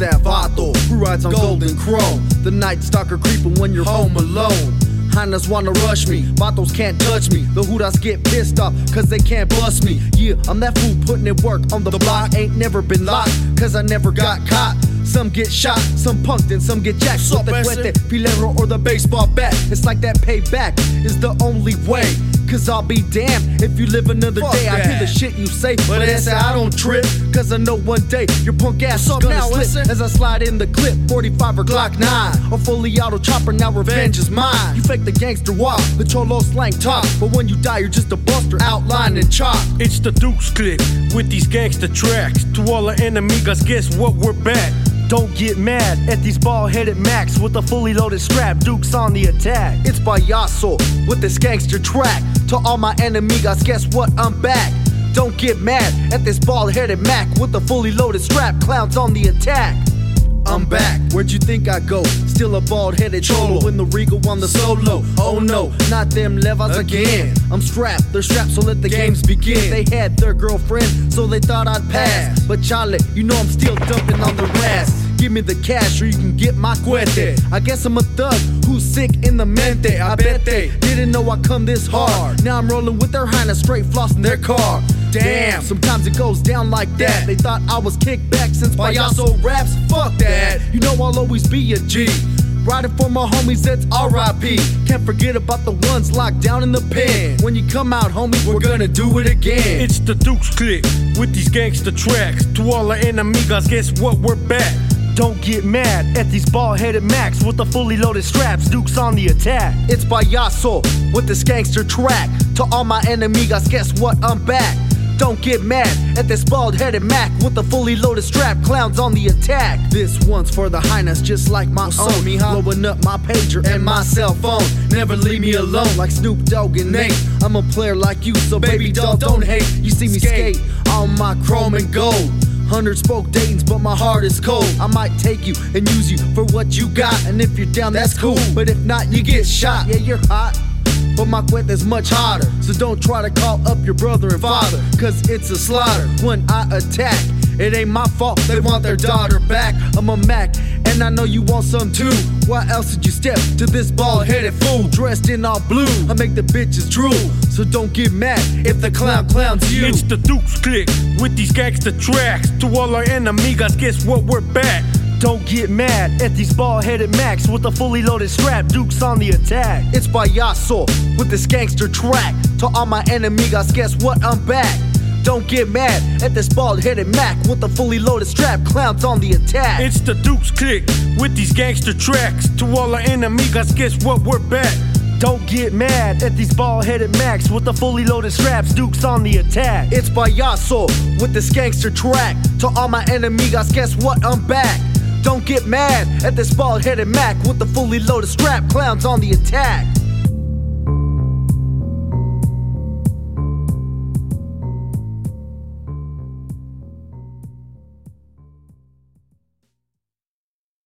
rides on golden chrome. The night stalker creeping when you're home alone. Hyenas wanna rush me, Vatos can't touch me. The Hudas get pissed off, cause they can't bust me. Yeah, I'm that fool putting in work on the block. Ain't never been locked, cause I never got caught. Some get shot, some punked, and some get jacked. With the cuete, filero, or the baseball bat. It's like that payback is the only way. Cause I'll be damned if you live another Fuck day. I hear the shit you say, but, But I I don't trip. Cause I know one day your punk ass is gonna now, slip ese? as I slide in the clip 45 or Glock 9. A fully auto chopper, now revenge is mine. You fake the gangster walk, the cholo slang talk. But when you die, you're just a buster, outline and chalk. It's the Dukes click with these gangster tracks. To all our enemies, guess what? We're back. Don't get mad at these bald headed Macs with a fully loaded strap. Dukes on the attack. It's by Payaso with this gangster track. To all my enemigos, guess what? I'm back. Don't get mad at this bald headed Mac with a fully loaded strap. Clowns on the attack. I'm back. Where'd you think I go? Still a bald headed cholo in the regal on the solo. Oh no, not them levels again. I'm strapped, they're strapped, so let the games begin. They had their girlfriend, so they thought I'd pass. But Charlie, you know I'm still dumping on the ass. Give me the cash or you can get my cuete. I guess I'm a thug who's sick in the mente. I bet they didn't know I come this hard. Now I'm rolling with their highness, straight flossing their car. Damn, sometimes it goes down like that. They thought I was kicked back since Payaso raps. Fuck that. You know I'll always be a G. Riding for my homies, that's RIP. Can't forget about the ones locked down in the pen. When you come out, homie, we're gonna do it again. It's the Dukes click with these gangster tracks. To all our enemigos, guess what? We're back. Don't get mad at these bald headed Macs with the fully loaded straps. Dukes on the attack. It's Payaso with this gangster track. To all my enemigos, guess what? I'm back. Don't get mad at this bald headed Mac with the fully loaded strap. Clowns on the attack. This one's for the highness, just like my What's own. up, mija? Blowing up my pager and my cell phone. Never leave me alone like Snoop Dogg and Nate. I'm a player like you, so baby doll, don't hate. You see me skate on my chrome and gold. Hundred spoke Dayton's, but my heart is cold. I might take you and use you for what you got. And if you're down, that's cool. But if not, you get shot. Yeah, you're hot. But my cuete is much hotter. So don't try to call up your brother and father. Cause it's a slaughter when I attack. It ain't my fault, they want their daughter back. I'm a Mac, and I know you want some too. Why else did you step to this bald headed fool dressed in all blue? I make the bitches drool. So don't get mad if the clown clowns you. It's the Dukes click with these gangster tracks. To all our enemigos, guess what? We're back. Don't get mad at these bald headed Macs with a fully loaded strap. Dukes on the attack. It's by Payaso with this gangster track. To all my enemigos, guess what? I'm back. Don't get mad at this bald headed Mac with a fully loaded strap. Clowns on the attack. It's the Dukes click with these gangster tracks. To all our enemigos, guess what? We're back. Don't get mad at these bald headed Macs with the fully loaded straps. Dukes on the attack. It's Payaso with this gangster track. To all my enemigos, guess what? I'm back. Don't get mad at this bald headed Mac with the fully loaded strap. Clowns on the attack.